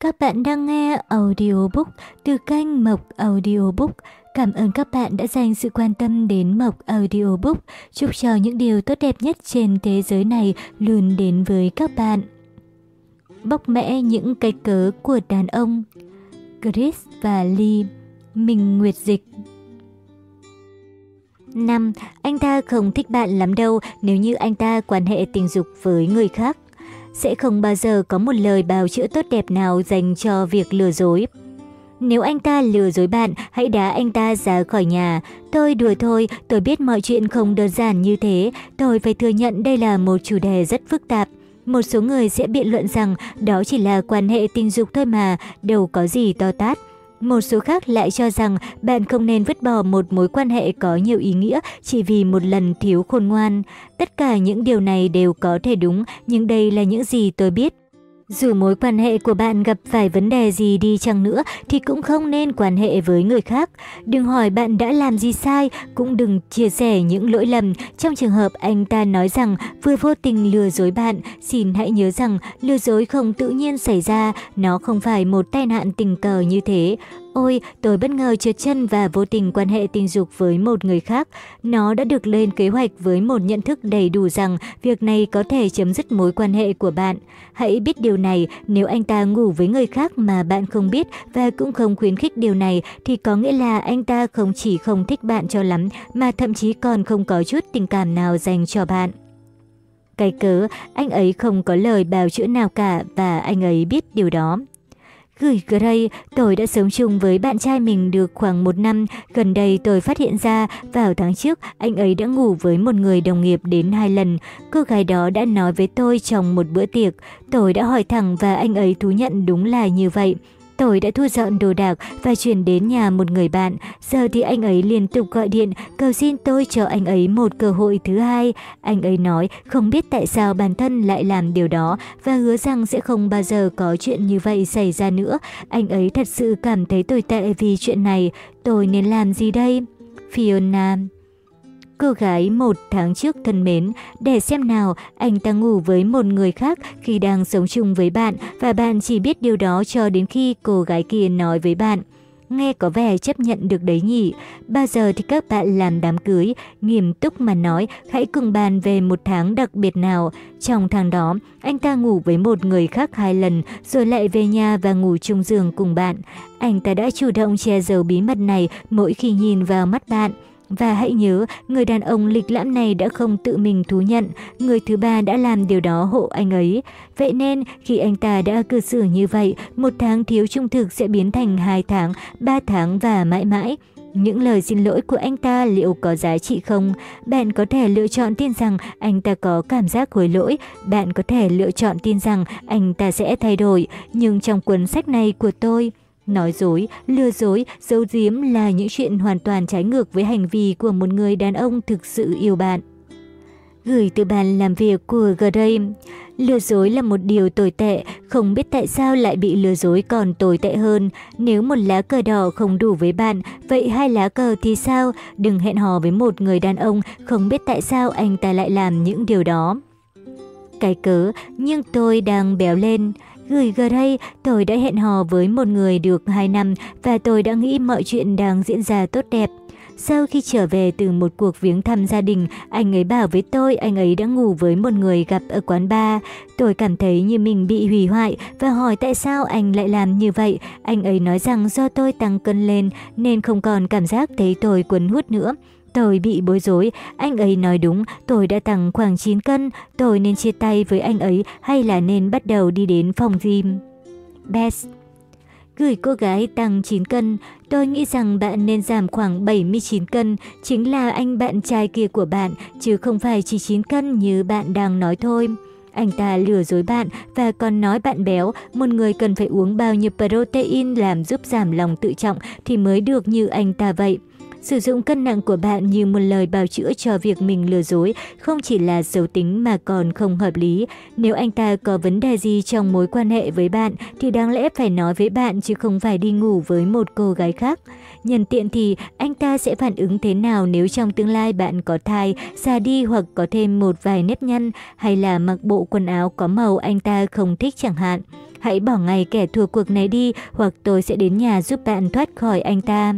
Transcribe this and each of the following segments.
Các bạn đang nghe audiobook từ kênh Mộc Audiobook. Cảm ơn các bạn đã dành sự quan tâm đến Mộc Audiobook. Chúc cho những điều tốt đẹp nhất trên thế giới này luôn đến với các bạn. Bóc mẽ những cái cớ của đàn ông, Chris và Lee Mình Nguyệt Dịch 5. Anh ta không thích bạn lắm đâu nếu như anh ta quan hệ tình dục với người khác sẽ không bao giờ có một lời bào chữa tốt đẹp nào dành cho việc lừa dối. Nếu anh ta lừa dối bạn, hãy đá anh ta ra khỏi nhà. Tôi đùa thôi, tôi biết mọi chuyện không đơn giản như thế. Tôi phải thừa nhận đây là một chủ đề rất phức tạp. Một số người sẽ biện luận rằng đó chỉ là quan hệ tình dục thôi mà, đâu có gì to tát. Một số khác lại cho rằng bạn không nên vứt bỏ một mối quan hệ có nhiều ý nghĩa chỉ vì một lần thiếu khôn ngoan. Tất cả những điều này đều có thể đúng, nhưng đây là những gì tôi biết. Dù mối quan hệ của bạn gặp phải vấn đề gì đi chăng nữa thì cũng không nên quan hệ với người khác. Đừng hỏi bạn đã làm gì sai, cũng đừng chia sẻ những lỗi lầm. Trong trường hợp anh ta nói rằng vừa vô tình lừa dối bạn, xin hãy nhớ rằng lừa dối không tự nhiên xảy ra, nó không phải một tai nạn tình cờ như thế. Ôi, tôi bất ngờ trượt chân và vô tình quan hệ tình dục với một người khác. Nó đã được lên kế hoạch với một nhận thức đầy đủ rằng việc này có thể chấm dứt mối quan hệ của bạn. Hãy biết điều này, nếu anh ta ngủ với người khác mà bạn không biết và cũng không khuyến khích điều này thì có nghĩa là anh ta không chỉ không thích bạn cho lắm mà thậm chí còn không có chút tình cảm nào dành cho bạn. Cái cớ, anh ấy không có lời bào chữa nào cả và anh ấy biết điều đó. Gửi Gray, tôi đã sống chung với bạn trai mình được khoảng một năm. Gần đây tôi phát hiện ra, vào tháng trước, anh ấy đã ngủ với một người đồng nghiệp đến hai lần. Cô gái đó đã nói với tôi trong một bữa tiệc. Tôi đã hỏi thẳng và anh ấy thú nhận đúng là như vậy. Tôi đã thu dọn đồ đạc và chuyển đến nhà một người bạn. Giờ thì anh ấy liên tục gọi điện, cầu xin tôi cho anh ấy một cơ hội thứ hai. Anh ấy nói không biết tại sao bản thân lại làm điều đó và hứa rằng sẽ không bao giờ có chuyện như vậy xảy ra nữa. Anh ấy thật sự cảm thấy tồi tệ vì chuyện này. Tôi nên làm gì đây? Fiona Cô gái một tháng trước thân mến, để xem nào anh ta ngủ với một người khác khi đang sống chung với bạn và bạn chỉ biết điều đó cho đến khi cô gái kia nói với bạn. Nghe có vẻ chấp nhận được đấy nhỉ. Bao giờ thì các bạn làm đám cưới, nghiêm túc mà nói, hãy cùng bàn về một tháng đặc biệt nào. Trong tháng đó, anh ta ngủ với một người khác hai lần, rồi lại về nhà và ngủ chung giường cùng bạn. Anh ta đã chủ động che giấu bí mật này mỗi khi nhìn vào mắt bạn. Và hãy nhớ, người đàn ông lịch lãm này đã không tự mình thú nhận, người thứ ba đã làm điều đó hộ anh ấy. Vậy nên, khi anh ta đã cư xử như vậy, một tháng thiếu trung thực sẽ biến thành hai tháng, ba tháng và mãi mãi. Những lời xin lỗi của anh ta liệu có giá trị không? Bạn có thể lựa chọn tin rằng anh ta có cảm giác hối lỗi, bạn có thể lựa chọn tin rằng anh ta sẽ thay đổi, nhưng trong cuốn sách này của tôi, Nói dối, lừa dối, giấu giếm là những chuyện hoàn toàn trái ngược với hành vi của một người đàn ông thực sự yêu bạn. Gửi từ bàn làm việc của Gray, lừa dối là một điều tồi tệ, không biết tại sao lại bị lừa dối còn tồi tệ hơn. Nếu một lá cờ đỏ không đủ với bạn, vậy hai lá cờ thì sao? Đừng hẹn hò với một người đàn ông, không biết tại sao anh ta lại làm những điều đó. Cái cớ, nhưng tôi đang béo lên. Gửi gần đây tôi đã hẹn hò với một người được 2 năm và tôi đã nghĩ mọi chuyện đang diễn ra tốt đẹp. Sau khi trở về từ một cuộc viếng thăm gia đình, anh ấy bảo với tôi anh ấy đã ngủ với một người gặp ở quán bar. Tôi cảm thấy như mình bị hủy hoại và hỏi tại sao anh lại làm như vậy. Anh ấy nói rằng do tôi tăng cân lên nên không còn cảm giác thấy tôi quấn hút nữa. Tôi bị bối rối, anh ấy nói đúng, tôi đã tăng khoảng 9 cân, tôi nên chia tay với anh ấy hay là nên bắt đầu đi đến phòng gym? Best Gửi cô gái tăng 9 cân, tôi nghĩ rằng bạn nên giảm khoảng 79 cân, chính là anh bạn trai kia của bạn, chứ không phải chỉ 9 cân như bạn đang nói thôi. Anh ta lừa dối bạn và còn nói bạn béo, một người cần phải uống bao nhiêu protein làm giúp giảm lòng tự trọng thì mới được như anh ta vậy. Sử dụng cân nặng của bạn như một lời bào chữa cho việc mình lừa dối không chỉ là xấu tính mà còn không hợp lý. Nếu anh ta có vấn đề gì trong mối quan hệ với bạn thì đáng lẽ phải nói với bạn chứ không phải đi ngủ với một cô gái khác. Nhân tiện thì anh ta sẽ phản ứng thế nào nếu trong tương lai bạn có thai, già đi hoặc có thêm một vài nếp nhăn hay là mặc bộ quần áo có màu anh ta không thích chẳng hạn. Hãy bỏ ngay kẻ thua cuộc này đi hoặc tôi sẽ đến nhà giúp bạn thoát khỏi anh ta.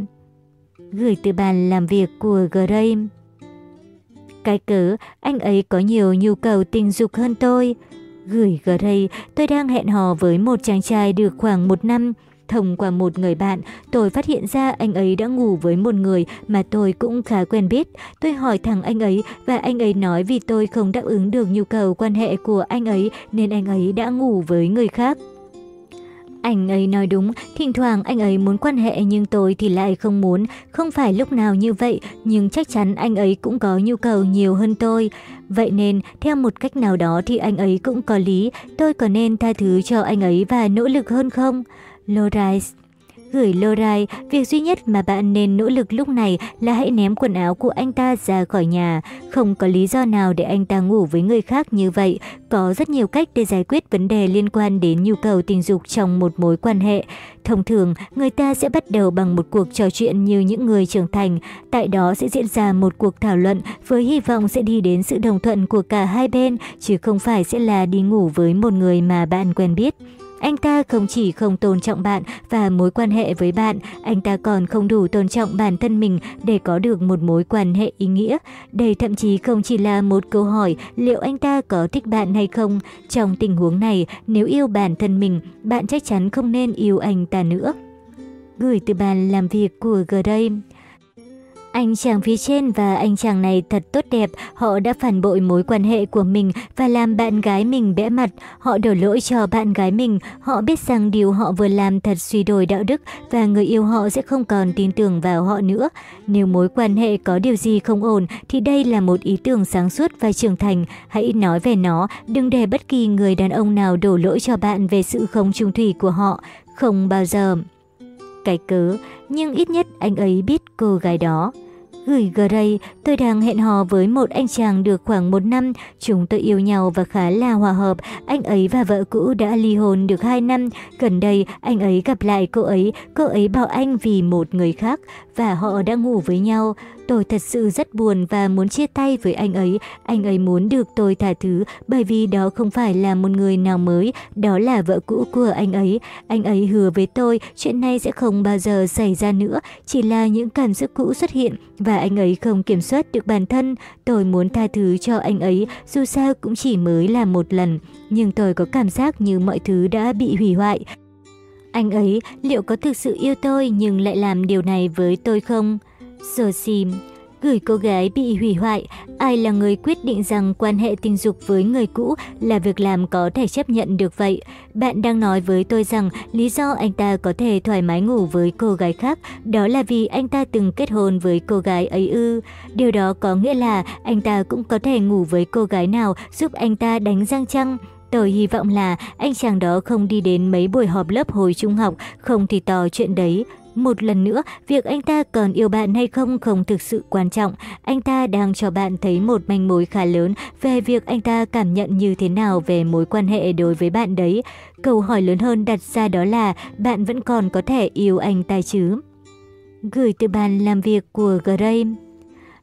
Gửi từ bàn làm việc của Gray. Cái cớ, anh ấy có nhiều nhu cầu tình dục hơn tôi. Gửi Gray, tôi đang hẹn hò với một chàng trai được khoảng một năm. Thông qua một người bạn, tôi phát hiện ra anh ấy đã ngủ với một người mà tôi cũng khá quen biết. Tôi hỏi thằng anh ấy và anh ấy nói vì tôi không đáp ứng được nhu cầu quan hệ của anh ấy nên anh ấy đã ngủ với người khác. Anh ấy nói đúng, thỉnh thoảng anh ấy muốn quan hệ nhưng tôi thì lại không muốn. Không phải lúc nào như vậy, nhưng chắc chắn anh ấy cũng có nhu cầu nhiều hơn tôi. Vậy nên, theo một cách nào đó thì anh ấy cũng có lý, tôi có nên tha thứ cho anh ấy và nỗ lực hơn không? Lorais Gửi Lorai, việc duy nhất mà bạn nên nỗ lực lúc này là hãy ném quần áo của anh ta ra khỏi nhà. Không có lý do nào để anh ta ngủ với người khác như vậy. Có rất nhiều cách để giải quyết vấn đề liên quan đến nhu cầu tình dục trong một mối quan hệ. Thông thường, người ta sẽ bắt đầu bằng một cuộc trò chuyện như những người trưởng thành. Tại đó sẽ diễn ra một cuộc thảo luận với hy vọng sẽ đi đến sự đồng thuận của cả hai bên, chứ không phải sẽ là đi ngủ với một người mà bạn quen biết. Anh ta không chỉ không tôn trọng bạn và mối quan hệ với bạn, anh ta còn không đủ tôn trọng bản thân mình để có được một mối quan hệ ý nghĩa. Đây thậm chí không chỉ là một câu hỏi liệu anh ta có thích bạn hay không. Trong tình huống này, nếu yêu bản thân mình, bạn chắc chắn không nên yêu anh ta nữa. Gửi từ bàn làm việc của Gray anh chàng phía trên và anh chàng này thật tốt đẹp, họ đã phản bội mối quan hệ của mình và làm bạn gái mình bẽ mặt. Họ đổ lỗi cho bạn gái mình, họ biết rằng điều họ vừa làm thật suy đồi đạo đức và người yêu họ sẽ không còn tin tưởng vào họ nữa. Nếu mối quan hệ có điều gì không ổn thì đây là một ý tưởng sáng suốt và trưởng thành. Hãy nói về nó, đừng để bất kỳ người đàn ông nào đổ lỗi cho bạn về sự không trung thủy của họ. Không bao giờ cái cớ, nhưng ít nhất anh ấy biết cô gái đó. Gửi Gray, tôi đang hẹn hò với một anh chàng được khoảng một năm. Chúng tôi yêu nhau và khá là hòa hợp. Anh ấy và vợ cũ đã ly hôn được hai năm. Gần đây, anh ấy gặp lại cô ấy. Cô ấy bảo anh vì một người khác và họ đã ngủ với nhau. Tôi thật sự rất buồn và muốn chia tay với anh ấy. Anh ấy muốn được tôi tha thứ bởi vì đó không phải là một người nào mới, đó là vợ cũ của anh ấy. Anh ấy hứa với tôi chuyện này sẽ không bao giờ xảy ra nữa, chỉ là những cảm xúc cũ xuất hiện và anh ấy không kiểm soát được bản thân. Tôi muốn tha thứ cho anh ấy, dù sao cũng chỉ mới là một lần. Nhưng tôi có cảm giác như mọi thứ đã bị hủy hoại. Anh ấy liệu có thực sự yêu tôi nhưng lại làm điều này với tôi không? Sosim Gửi cô gái bị hủy hoại, ai là người quyết định rằng quan hệ tình dục với người cũ là việc làm có thể chấp nhận được vậy? Bạn đang nói với tôi rằng lý do anh ta có thể thoải mái ngủ với cô gái khác đó là vì anh ta từng kết hôn với cô gái ấy ư. Điều đó có nghĩa là anh ta cũng có thể ngủ với cô gái nào giúp anh ta đánh răng chăng? Tôi hy vọng là anh chàng đó không đi đến mấy buổi họp lớp hồi trung học, không thì tò chuyện đấy. Một lần nữa, việc anh ta còn yêu bạn hay không không thực sự quan trọng. Anh ta đang cho bạn thấy một manh mối khá lớn về việc anh ta cảm nhận như thế nào về mối quan hệ đối với bạn đấy. Câu hỏi lớn hơn đặt ra đó là bạn vẫn còn có thể yêu anh ta chứ? Gửi từ bàn làm việc của Graham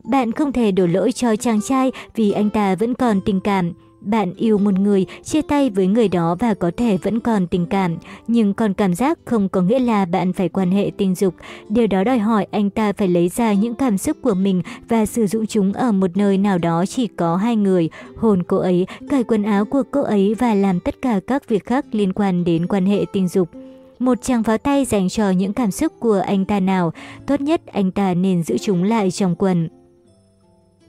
Bạn không thể đổ lỗi cho chàng trai vì anh ta vẫn còn tình cảm. Bạn yêu một người, chia tay với người đó và có thể vẫn còn tình cảm, nhưng còn cảm giác không có nghĩa là bạn phải quan hệ tình dục. Điều đó đòi hỏi anh ta phải lấy ra những cảm xúc của mình và sử dụng chúng ở một nơi nào đó chỉ có hai người, hôn cô ấy, cởi quần áo của cô ấy và làm tất cả các việc khác liên quan đến quan hệ tình dục. Một chàng pháo tay dành cho những cảm xúc của anh ta nào, tốt nhất anh ta nên giữ chúng lại trong quần.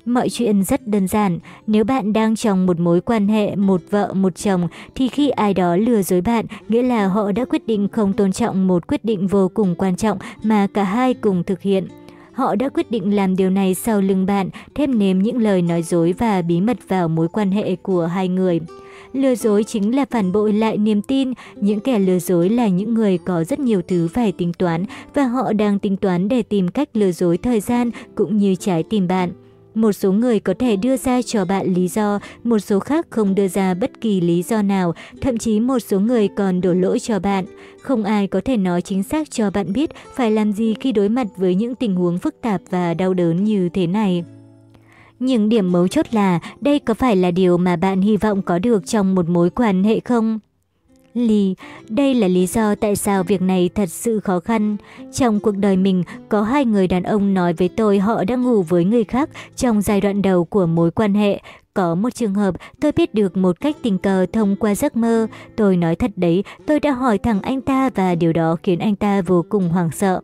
Mọi chuyện rất đơn giản, nếu bạn đang trong một mối quan hệ một vợ một chồng thì khi ai đó lừa dối bạn nghĩa là họ đã quyết định không tôn trọng một quyết định vô cùng quan trọng mà cả hai cùng thực hiện. Họ đã quyết định làm điều này sau lưng bạn, thêm nếm những lời nói dối và bí mật vào mối quan hệ của hai người. Lừa dối chính là phản bội lại niềm tin. Những kẻ lừa dối là những người có rất nhiều thứ phải tính toán và họ đang tính toán để tìm cách lừa dối thời gian cũng như trái tim bạn. Một số người có thể đưa ra cho bạn lý do, một số khác không đưa ra bất kỳ lý do nào, thậm chí một số người còn đổ lỗi cho bạn. Không ai có thể nói chính xác cho bạn biết phải làm gì khi đối mặt với những tình huống phức tạp và đau đớn như thế này. Nhưng điểm mấu chốt là đây có phải là điều mà bạn hy vọng có được trong một mối quan hệ không? Lì. đây là lý do tại sao việc này thật sự khó khăn. Trong cuộc đời mình, có hai người đàn ông nói với tôi họ đã ngủ với người khác trong giai đoạn đầu của mối quan hệ. Có một trường hợp tôi biết được một cách tình cờ thông qua giấc mơ. Tôi nói thật đấy, tôi đã hỏi thẳng anh ta và điều đó khiến anh ta vô cùng hoảng sợ.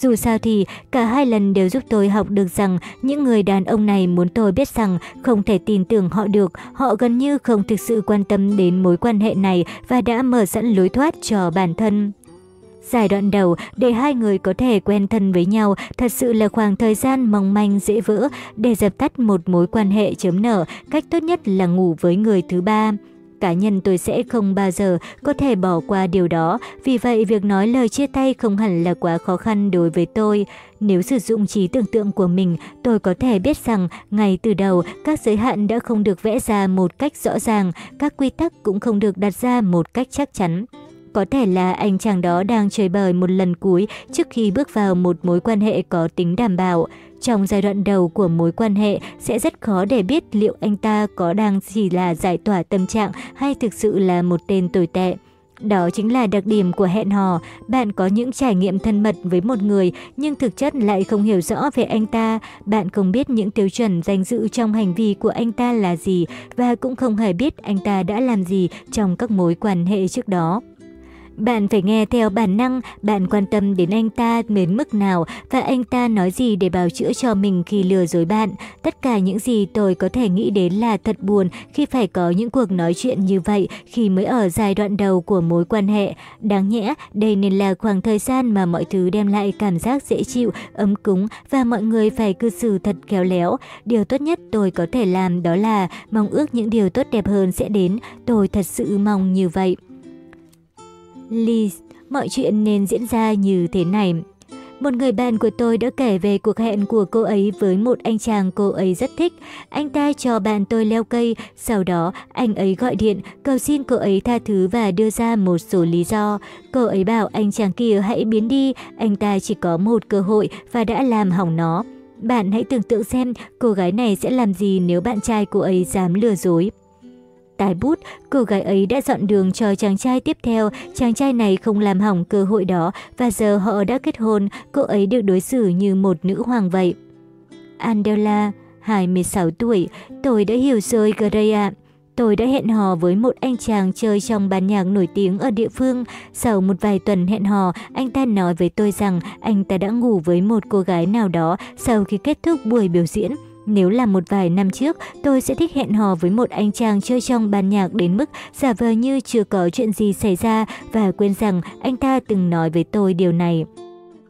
Dù sao thì, cả hai lần đều giúp tôi học được rằng những người đàn ông này muốn tôi biết rằng không thể tin tưởng họ được, họ gần như không thực sự quan tâm đến mối quan hệ này và đã mở sẵn lối thoát cho bản thân. Giai đoạn đầu, để hai người có thể quen thân với nhau thật sự là khoảng thời gian mong manh dễ vỡ để dập tắt một mối quan hệ chấm nở, cách tốt nhất là ngủ với người thứ ba. Cá nhân tôi sẽ không bao giờ có thể bỏ qua điều đó, vì vậy việc nói lời chia tay không hẳn là quá khó khăn đối với tôi. Nếu sử dụng trí tưởng tượng của mình, tôi có thể biết rằng ngay từ đầu các giới hạn đã không được vẽ ra một cách rõ ràng, các quy tắc cũng không được đặt ra một cách chắc chắn. Có thể là anh chàng đó đang chơi bời một lần cuối trước khi bước vào một mối quan hệ có tính đảm bảo. Trong giai đoạn đầu của mối quan hệ, sẽ rất khó để biết liệu anh ta có đang chỉ là giải tỏa tâm trạng hay thực sự là một tên tồi tệ. Đó chính là đặc điểm của hẹn hò. Bạn có những trải nghiệm thân mật với một người, nhưng thực chất lại không hiểu rõ về anh ta. Bạn không biết những tiêu chuẩn danh dự trong hành vi của anh ta là gì và cũng không hề biết anh ta đã làm gì trong các mối quan hệ trước đó. Bạn phải nghe theo bản năng, bạn quan tâm đến anh ta đến mức nào và anh ta nói gì để bào chữa cho mình khi lừa dối bạn. Tất cả những gì tôi có thể nghĩ đến là thật buồn khi phải có những cuộc nói chuyện như vậy khi mới ở giai đoạn đầu của mối quan hệ. Đáng nhẽ, đây nên là khoảng thời gian mà mọi thứ đem lại cảm giác dễ chịu, ấm cúng và mọi người phải cư xử thật khéo léo. Điều tốt nhất tôi có thể làm đó là mong ước những điều tốt đẹp hơn sẽ đến. Tôi thật sự mong như vậy. Liz, mọi chuyện nên diễn ra như thế này. Một người bạn của tôi đã kể về cuộc hẹn của cô ấy với một anh chàng cô ấy rất thích. Anh ta cho bạn tôi leo cây, sau đó anh ấy gọi điện, cầu xin cô ấy tha thứ và đưa ra một số lý do. Cô ấy bảo anh chàng kia hãy biến đi, anh ta chỉ có một cơ hội và đã làm hỏng nó. Bạn hãy tưởng tượng xem cô gái này sẽ làm gì nếu bạn trai cô ấy dám lừa dối tài bút, cô gái ấy đã dọn đường cho chàng trai tiếp theo, chàng trai này không làm hỏng cơ hội đó và giờ họ đã kết hôn, cô ấy được đối xử như một nữ hoàng vậy. Andela, 26 tuổi, tôi đã hiểu rồi Gray ạ. Tôi đã hẹn hò với một anh chàng chơi trong ban nhạc nổi tiếng ở địa phương. Sau một vài tuần hẹn hò, anh ta nói với tôi rằng anh ta đã ngủ với một cô gái nào đó sau khi kết thúc buổi biểu diễn. Nếu là một vài năm trước, tôi sẽ thích hẹn hò với một anh chàng chơi trong ban nhạc đến mức giả vờ như chưa có chuyện gì xảy ra và quên rằng anh ta từng nói với tôi điều này.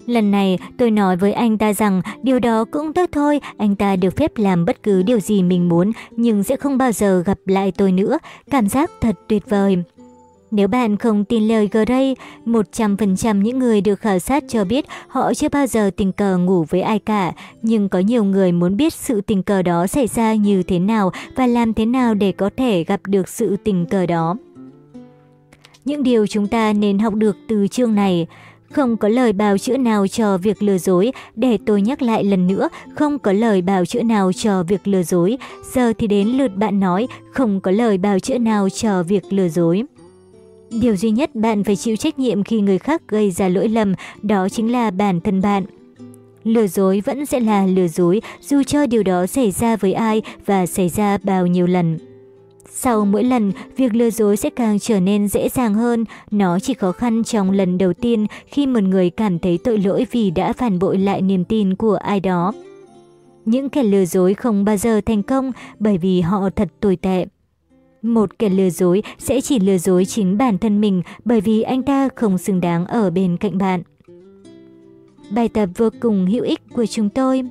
Lần này, tôi nói với anh ta rằng điều đó cũng tốt thôi, anh ta được phép làm bất cứ điều gì mình muốn, nhưng sẽ không bao giờ gặp lại tôi nữa. Cảm giác thật tuyệt vời. Nếu bạn không tin lời Gray, 100% những người được khảo sát cho biết họ chưa bao giờ tình cờ ngủ với ai cả, nhưng có nhiều người muốn biết sự tình cờ đó xảy ra như thế nào và làm thế nào để có thể gặp được sự tình cờ đó. Những điều chúng ta nên học được từ chương này không có lời bào chữa nào cho việc lừa dối, để tôi nhắc lại lần nữa, không có lời bào chữa nào cho việc lừa dối. Giờ thì đến lượt bạn nói, không có lời bào chữa nào cho việc lừa dối. Điều duy nhất bạn phải chịu trách nhiệm khi người khác gây ra lỗi lầm đó chính là bản thân bạn. Lừa dối vẫn sẽ là lừa dối dù cho điều đó xảy ra với ai và xảy ra bao nhiêu lần. Sau mỗi lần, việc lừa dối sẽ càng trở nên dễ dàng hơn. Nó chỉ khó khăn trong lần đầu tiên khi một người cảm thấy tội lỗi vì đã phản bội lại niềm tin của ai đó. Những kẻ lừa dối không bao giờ thành công bởi vì họ thật tồi tệ. Một kẻ lừa dối sẽ chỉ lừa dối chính bản thân mình bởi vì anh ta không xứng đáng ở bên cạnh bạn. Bài tập vô cùng hữu ích của chúng tôi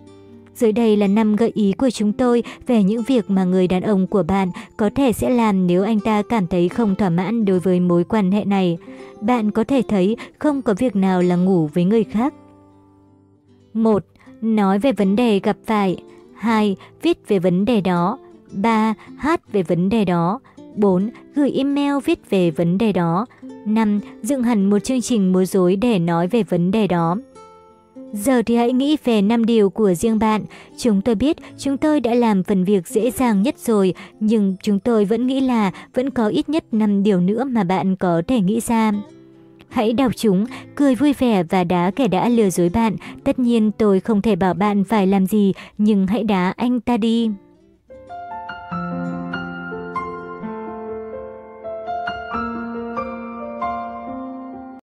dưới đây là 5 gợi ý của chúng tôi về những việc mà người đàn ông của bạn có thể sẽ làm nếu anh ta cảm thấy không thỏa mãn đối với mối quan hệ này. Bạn có thể thấy không có việc nào là ngủ với người khác. 1. Nói về vấn đề gặp phải. 2. Viết về vấn đề đó. 3. Hát về vấn đề đó. 4. Gửi email viết về vấn đề đó. 5. Dựng hẳn một chương trình múa rối để nói về vấn đề đó. Giờ thì hãy nghĩ về năm điều của riêng bạn. Chúng tôi biết chúng tôi đã làm phần việc dễ dàng nhất rồi, nhưng chúng tôi vẫn nghĩ là vẫn có ít nhất 5 điều nữa mà bạn có thể nghĩ ra. Hãy đọc chúng, cười vui vẻ và đá kẻ đã lừa dối bạn. Tất nhiên tôi không thể bảo bạn phải làm gì, nhưng hãy đá anh ta đi.